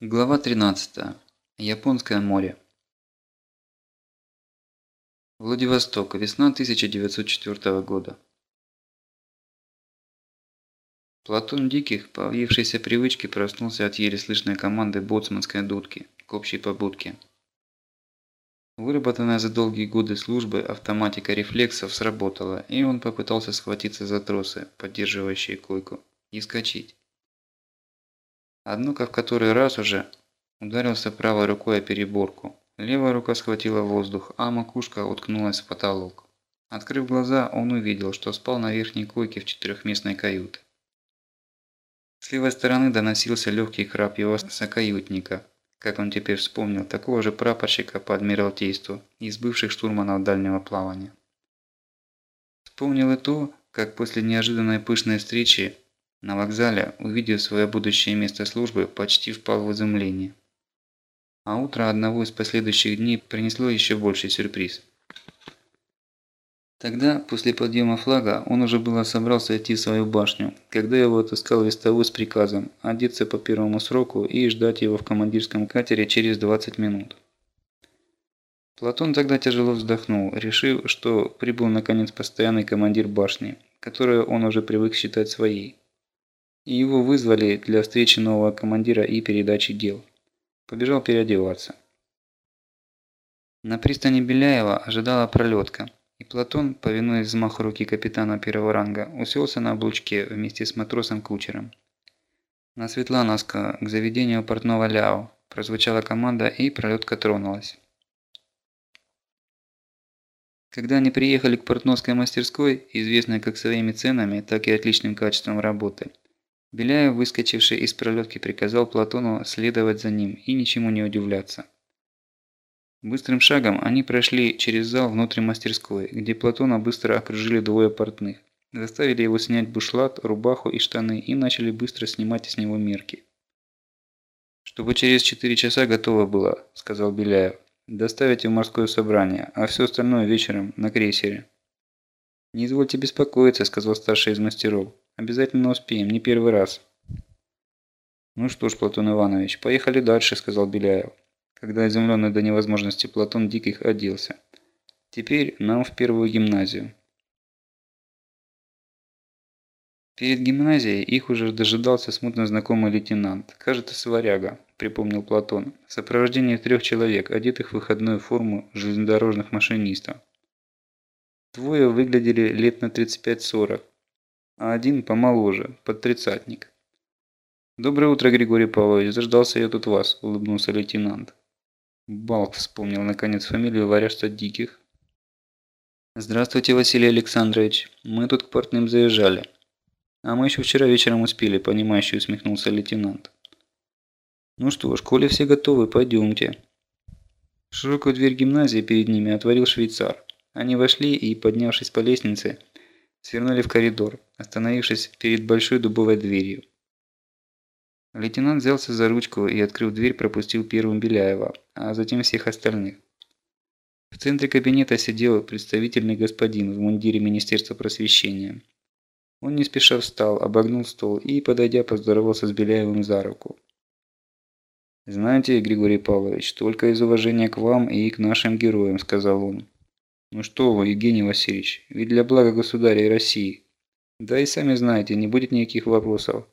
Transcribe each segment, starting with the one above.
Глава 13. Японское море. Владивосток. Весна 1904 года. Платон Диких, по въевшейся привычке, проснулся от еле слышной команды боцманской дудки к общей побудке. Выработанная за долгие годы службы автоматика рефлексов сработала, и он попытался схватиться за тросы, поддерживающие койку, и скачить. Однако в который раз уже ударился правой рукой о переборку. Левая рука схватила воздух, а макушка уткнулась в потолок. Открыв глаза, он увидел, что спал на верхней койке в четырехместной каюте. С левой стороны доносился легкий храп его сокаютника, как он теперь вспомнил, такого же прапорщика по адмиралтейству из бывших штурманов дальнего плавания. Вспомнил и то, как после неожиданной пышной встречи на вокзале, увидев свое будущее место службы, почти впал в изумление. А утро одного из последующих дней принесло еще больший сюрприз. Тогда, после подъема флага, он уже было собрался идти в свою башню, когда его отыскал вестовой с приказом одеться по первому сроку и ждать его в командирском катере через 20 минут. Платон тогда тяжело вздохнул, решив, что прибыл наконец постоянный командир башни, которую он уже привык считать своей и его вызвали для встречи нового командира и передачи дел. Побежал переодеваться. На пристани Беляева ожидала пролетка, и Платон, повинуясь взмаху руки капитана первого ранга, уселся на облучке вместе с матросом-кучером. На Светлановска к заведению портного Ляо прозвучала команда и пролетка тронулась. Когда они приехали к портновской мастерской, известной как своими ценами, так и отличным качеством работы, Беляев, выскочивший из пролетки, приказал Платону следовать за ним и ничему не удивляться. Быстрым шагом они прошли через зал внутрь мастерской, где Платона быстро окружили двое портных. Заставили его снять бушлат, рубаху и штаны и начали быстро снимать с него мерки. «Чтобы через четыре часа готово было», – сказал Беляев. «Доставите в морское собрание, а все остальное вечером на крейсере». «Не извольте беспокоиться», – сказал старший из мастеров. Обязательно успеем, не первый раз. Ну что ж, Платон Иванович, поехали дальше, сказал Беляев, когда изумленный до невозможности Платон Диких оделся. Теперь нам в первую гимназию. Перед гимназией их уже дожидался смутно знакомый лейтенант, кажется, сваряга, припомнил Платон, в сопровождении трех человек, одетых в выходную форму железнодорожных машинистов. Двое выглядели лет на 35-40, а один помоложе, под тридцатник. «Доброе утро, Григорий Павлович, заждался я тут вас», – улыбнулся лейтенант. Балк вспомнил, наконец, фамилию варяжца Диких. «Здравствуйте, Василий Александрович. Мы тут к портным заезжали». «А мы еще вчера вечером успели», – понимающе усмехнулся лейтенант. «Ну что ж, коли все готовы, пойдемте». Широкую дверь гимназии перед ними отворил швейцар. Они вошли и, поднявшись по лестнице, свернули в коридор, остановившись перед большой дубовой дверью. Лейтенант взялся за ручку и, открыв дверь, пропустил первым Беляева, а затем всех остальных. В центре кабинета сидел представительный господин в мундире Министерства просвещения. Он не спеша встал, обогнул стол и, подойдя, поздоровался с Беляевым за руку. «Знаете, Григорий Павлович, только из уважения к вам и к нашим героям», – сказал он. Ну что вы, Евгений Васильевич, ведь для блага государя и России. Да и сами знаете, не будет никаких вопросов.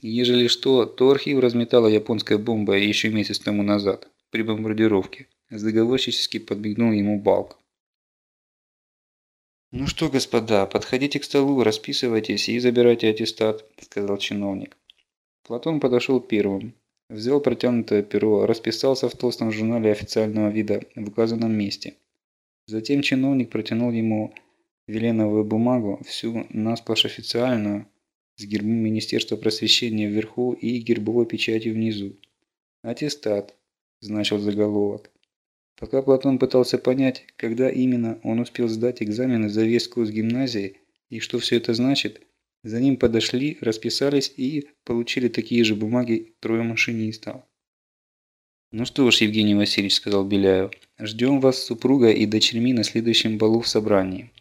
Ежели что, то архив разметала японская бомба еще месяц тому назад, при бомбардировке. Заговорщически подмигнул ему Балк. «Ну что, господа, подходите к столу, расписывайтесь и забирайте аттестат», – сказал чиновник. Платон подошел первым. Взял протянутое перо, расписался в толстом журнале официального вида в указанном месте – Затем чиновник протянул ему веленовую бумагу, всю насплошь официальную, с гербом Министерства просвещения вверху и гербовой печатью внизу. «Аттестат», – значил заголовок. Пока Платон пытался понять, когда именно он успел сдать экзамены за весь курс гимназии и что все это значит, за ним подошли, расписались и получили такие же бумаги трое машинистов. «Ну что ж, Евгений Васильевич», – сказал Беляев, – «ждем вас с супругой и дочерьми на следующем балу в собрании.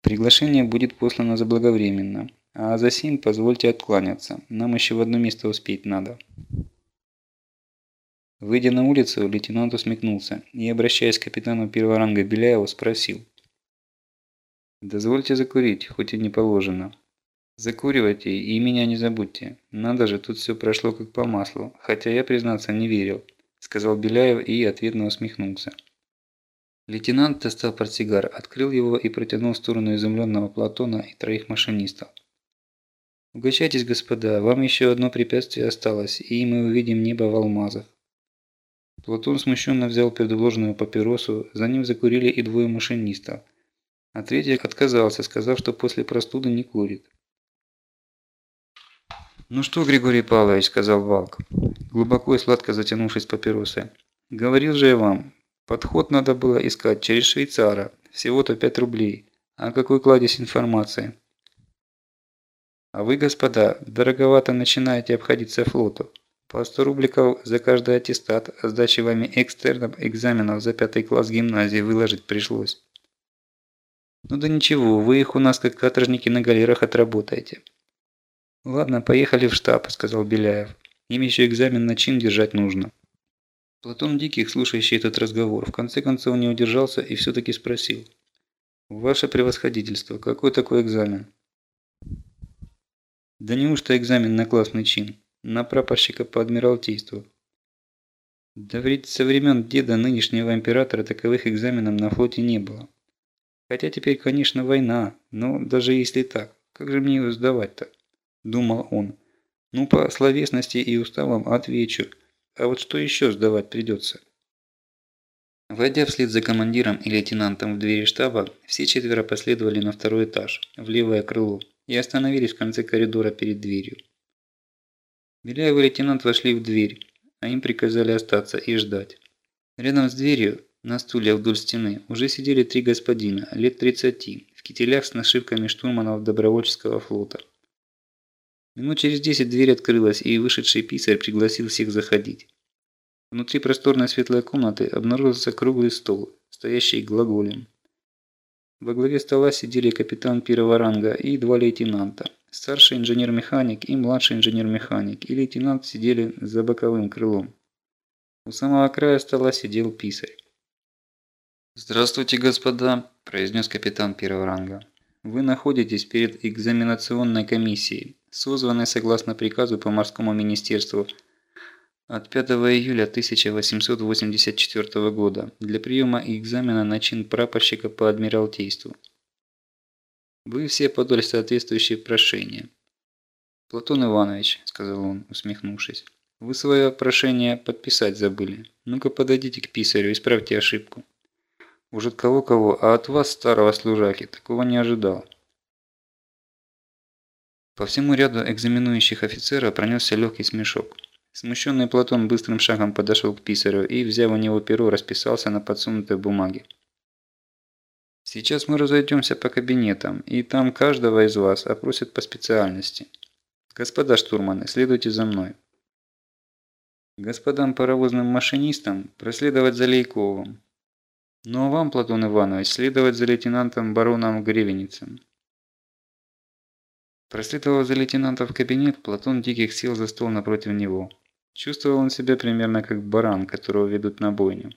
Приглашение будет послано заблаговременно, а за сим позвольте откланяться, нам еще в одно место успеть надо». Выйдя на улицу, лейтенант усмехнулся и, обращаясь к капитану первого ранга Беляеву, спросил. «Дозвольте закурить, хоть и не положено. Закуривайте и меня не забудьте. Надо же, тут все прошло как по маслу, хотя я, признаться, не верил», сказал Беляев и ответно усмехнулся. Лейтенант достал портсигар, открыл его и протянул в сторону изумленного Платона и троих машинистов. «Угощайтесь, господа, вам еще одно препятствие осталось, и мы увидим небо в алмазах». Платон смущенно взял предложенную папиросу, за ним закурили и двое машинистов. А третий отказался, сказав, что после простуды не курит. «Ну что, Григорий Павлович», – сказал Валк, глубоко и сладко затянувшись папиросой. «Говорил же я вам, подход надо было искать через швейцара, всего-то 5 рублей. А какой кладезь информации?» «А вы, господа, дороговато начинаете обходиться флоту. По 100 рубликов за каждый аттестат о сдаче вами экстерном экзаменов за пятый класс гимназии выложить пришлось. Ну да ничего, вы их у нас как каторжники на галерах отработаете. Ладно, поехали в штаб, сказал Беляев. Им еще экзамен на чин держать нужно. Платон Диких, слушающий этот разговор, в конце концов не удержался и все-таки спросил. «Ваше превосходительство, какой такой экзамен?» «Да неужто экзамен на классный чин?» на прапорщика по адмиралтейству. Да ведь со времен деда нынешнего императора таковых экзаменов на флоте не было. Хотя теперь, конечно, война, но даже если так, как же мне его сдавать-то? Думал он. Ну, по словесности и уставам отвечу. А вот что еще сдавать придется? Войдя вслед за командиром и лейтенантом в двери штаба, все четверо последовали на второй этаж, в левое крыло, и остановились в конце коридора перед дверью. Беляев и лейтенант вошли в дверь, а им приказали остаться и ждать. Рядом с дверью, на стуле вдоль стены, уже сидели три господина, лет 30, в кителях с нашивками штурманов добровольческого флота. Минут через десять дверь открылась, и вышедший писарь пригласил всех заходить. Внутри просторной светлой комнаты обнаружился круглый стол, стоящий глаголем. Во главе стола сидели капитан первого ранга и два лейтенанта. Старший инженер-механик и младший инженер-механик и лейтенант сидели за боковым крылом. У самого края стола сидел писарь. «Здравствуйте, господа», – произнес капитан первого ранга. «Вы находитесь перед экзаменационной комиссией, созванной согласно приказу по морскому министерству от 5 июля 1884 года для приема экзамена на чин прапорщика по адмиралтейству. Вы все подали соответствующие прошения. Платон Иванович, сказал он, усмехнувшись, вы свое прошение подписать забыли. Ну-ка подойдите к писарю, исправьте ошибку. Уж от кого-кого, а от вас, старого служаки, такого не ожидал. По всему ряду экзаменующих офицеров пронесся легкий смешок. Смущенный Платон быстрым шагом подошел к писарю и, взяв у него перо, расписался на подсунутой бумаге. Сейчас мы разойдемся по кабинетам, и там каждого из вас опросят по специальности. Господа штурманы, следуйте за мной. Господам паровозным машинистам проследовать за Лейковым. Ну а вам, Платон Иванович, следовать за лейтенантом бароном Гревеницем. Проследовав за лейтенантом в кабинет, Платон Диких сел за стол напротив него. Чувствовал он себя примерно как баран, которого ведут на бойню.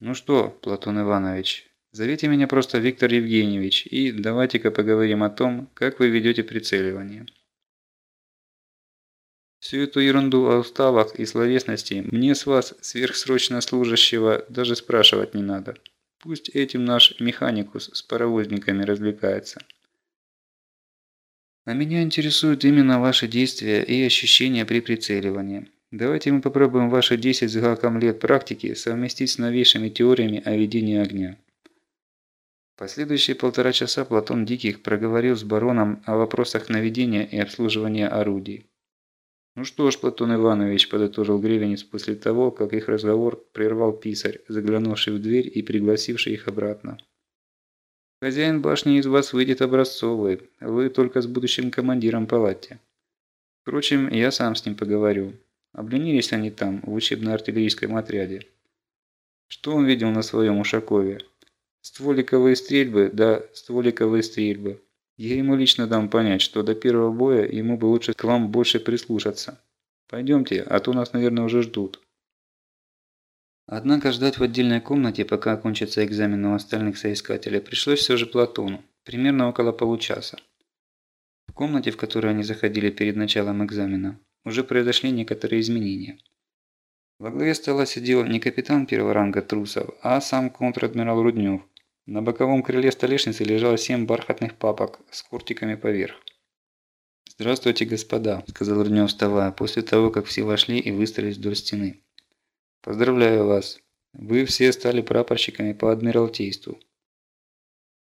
«Ну что, Платон Иванович, Зовите меня просто Виктор Евгеньевич и давайте-ка поговорим о том, как вы ведете прицеливание. Всю эту ерунду о уставах и словесности мне с вас, сверхсрочно служащего, даже спрашивать не надо. Пусть этим наш механикус с паровозниками развлекается. А меня интересуют именно ваши действия и ощущения при прицеливании. Давайте мы попробуем ваши 10 с гаком лет практики совместить с новейшими теориями о ведении огня. Последующие полтора часа Платон Диких проговорил с бароном о вопросах наведения и обслуживания орудий. «Ну что ж, Платон Иванович», – подытожил Гревенец после того, как их разговор прервал писарь, заглянувший в дверь и пригласивший их обратно. «Хозяин башни из вас выйдет образцовый, вы только с будущим командиром палате. Впрочем, я сам с ним поговорю. Обленились они там, в учебно-артиллерийском отряде. Что он видел на своем Ушакове?» Стволиковые стрельбы, да, стволиковые стрельбы. Я ему лично дам понять, что до первого боя ему бы лучше к вам больше прислушаться. Пойдемте, а то нас, наверное, уже ждут. Однако ждать в отдельной комнате, пока окончится экзамен у остальных соискателей, пришлось все же Платону, примерно около получаса. В комнате, в которую они заходили перед началом экзамена, уже произошли некоторые изменения. Во главе стола сидел не капитан первого ранга Трусов, а сам контр-адмирал Руднев. На боковом крыле столешницы лежало семь бархатных папок с куртиками поверх. «Здравствуйте, господа», – сказал Руднев, вставая, после того, как все вошли и выстроились вдоль стены. «Поздравляю вас. Вы все стали прапорщиками по адмиралтейству.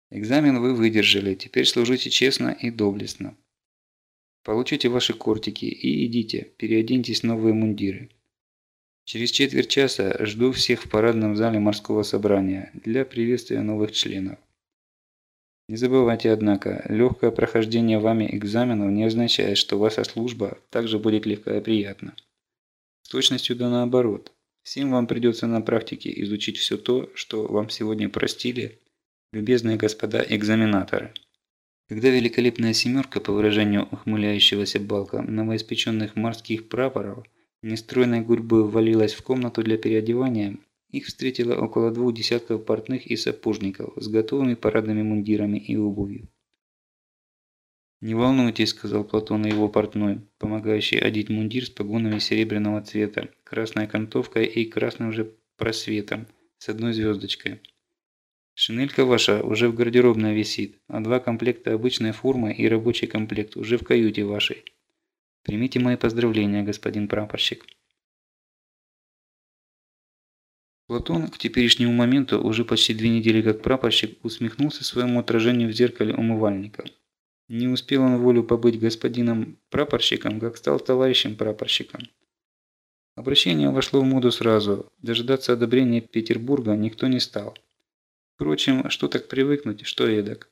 Экзамен вы выдержали, теперь служите честно и доблестно. Получите ваши кортики и идите, переоденьтесь в новые мундиры. Через четверть часа жду всех в парадном зале морского собрания для приветствия новых членов. Не забывайте, однако, легкое прохождение вами экзаменов не означает, что ваша служба также будет легкая и приятна. С точностью да наоборот. Всем вам придется на практике изучить все то, что вам сегодня простили, любезные господа экзаменаторы. Когда великолепная семерка, по выражению ухмыляющегося Балка, новоиспеченных морских прапоров, нестройной гурьбой ввалилась в комнату для переодевания, их встретило около двух десятков портных и сапожников с готовыми парадными мундирами и обувью. «Не волнуйтесь», – сказал Платон и его портной, помогающий одеть мундир с погонами серебряного цвета, красной окантовкой и красным же просветом, с одной звездочкой. «Шинелька ваша уже в гардеробной висит, а два комплекта обычной формы и рабочий комплект уже в каюте вашей. Примите мои поздравления, господин прапорщик». Платон к теперешнему моменту, уже почти две недели как прапорщик, усмехнулся своему отражению в зеркале умывальника. Не успел он волю побыть господином прапорщиком, как стал товарищем прапорщиком. Обращение вошло в моду сразу, дожидаться одобрения Петербурга никто не стал. Впрочем, что так привыкнуть, что эдак.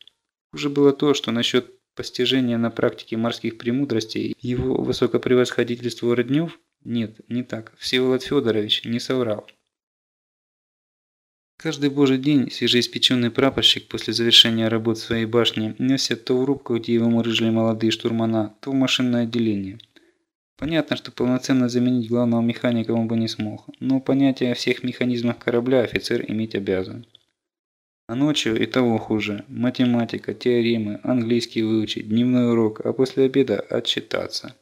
Хуже было то, что насчет постижения на практике морских премудростей его высокопревосходительство Роднев нет, не так. Всеволод Федорович не соврал. Каждый божий день свежеиспеченный прапорщик после завершения работ своей башни несся то в рубку, где его мурыжили молодые штурмана, то в машинное отделение. Понятно, что полноценно заменить главного механика он бы не смог, но понятие о всех механизмах корабля офицер иметь обязан. А ночью и того хуже. Математика, теоремы, английский выучить, дневной урок, а после обеда отчитаться.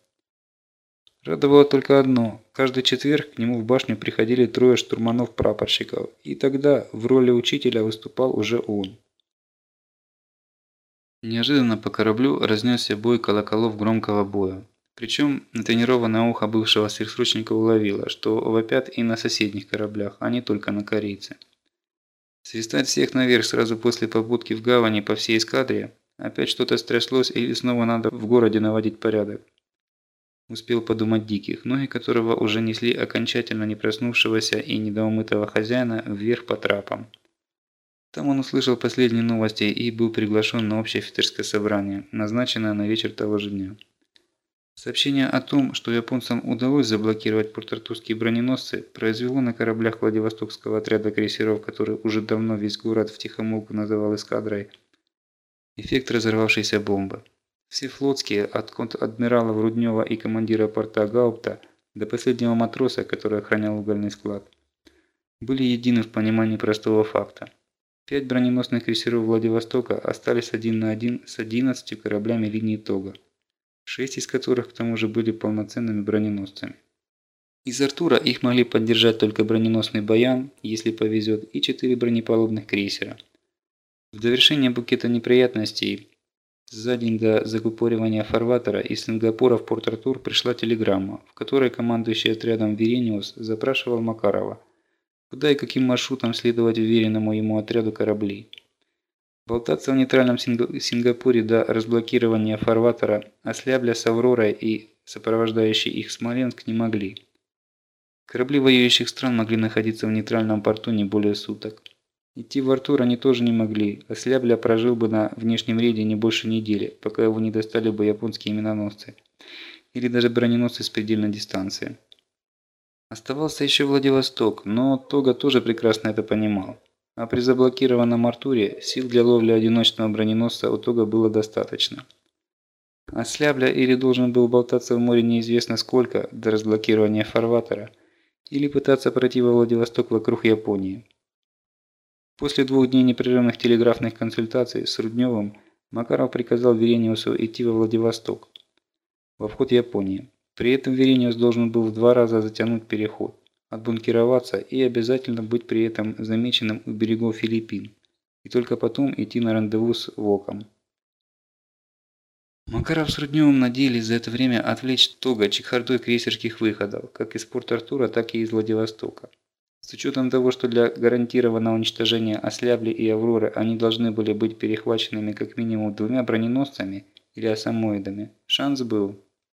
Радовало только одно. Каждый четверг к нему в башню приходили трое штурманов-прапорщиков, и тогда в роли учителя выступал уже он. Неожиданно по кораблю разнесся бой колоколов громкого боя. Причем натренированное ухо бывшего сверхсрочника уловило, что вопят и на соседних кораблях, а не только на корейце. Свистать всех наверх сразу после побудки в гавани по всей эскадре? Опять что-то стряслось или снова надо в городе наводить порядок? Успел подумать Диких, ноги которого уже несли окончательно не проснувшегося и недоумытого хозяина вверх по трапам. Там он услышал последние новости и был приглашен на общее офицерское собрание, назначенное на вечер того же дня. Сообщение о том, что японцам удалось заблокировать порт-артурские броненосцы, произвело на кораблях Владивостокского отряда крейсеров, который уже давно весь город в тихомолку называл эскадрой, эффект разорвавшейся бомбы. Все флотские, от конт-адмирала Руднева и командира порта Гаупта до последнего матроса, который охранял угольный склад, были едины в понимании простого факта. Пять броненосных крейсеров Владивостока остались один на один с 11 кораблями линии Тога, шесть из которых к тому же были полноценными броненосцами. Из Артура их могли поддержать только броненосный «Баян», если повезет, и четыре бронепалубных крейсера. В довершение букета неприятностей за день до закупоривания фарватера из Сингапура в Порт-Артур пришла телеграмма, в которой командующий отрядом Верениус запрашивал Макарова, куда и каким маршрутом следовать уверенному ему отряду кораблей. Болтаться в нейтральном Сингапуре до разблокирования фарватера ослябля с Авророй и сопровождающий их Смоленск не могли. Корабли воюющих стран могли находиться в нейтральном порту не более суток. Идти в Артур они тоже не могли, а Слябля прожил бы на внешнем рейде не больше недели, пока его не достали бы японские миноносцы. Или даже броненосцы с предельной дистанции. Оставался еще Владивосток, но Тога тоже прекрасно это понимал. А при заблокированном Артуре сил для ловли одиночного броненосца у Тога было достаточно. А Слябля или должен был болтаться в море неизвестно сколько до разблокирования фарватера, или пытаться пройти во Владивосток вокруг Японии. После двух дней непрерывных телеграфных консультаций с Рудневым Макаров приказал Верениусу идти во Владивосток, во вход Японии. При этом Верениус должен был в два раза затянуть переход, отбункироваться и обязательно быть при этом замеченным у берегов Филиппин, и только потом идти на рандеву с Воком. Макаров с Рудневым надеялись за это время отвлечь Тога чехардой крейсерских выходов, как из Порт-Артура, так и из Владивостока. С учетом того, что для гарантированного уничтожения Ослябли и Авроры они должны были быть перехваченными как минимум двумя броненосцами или осамоидами, шанс был,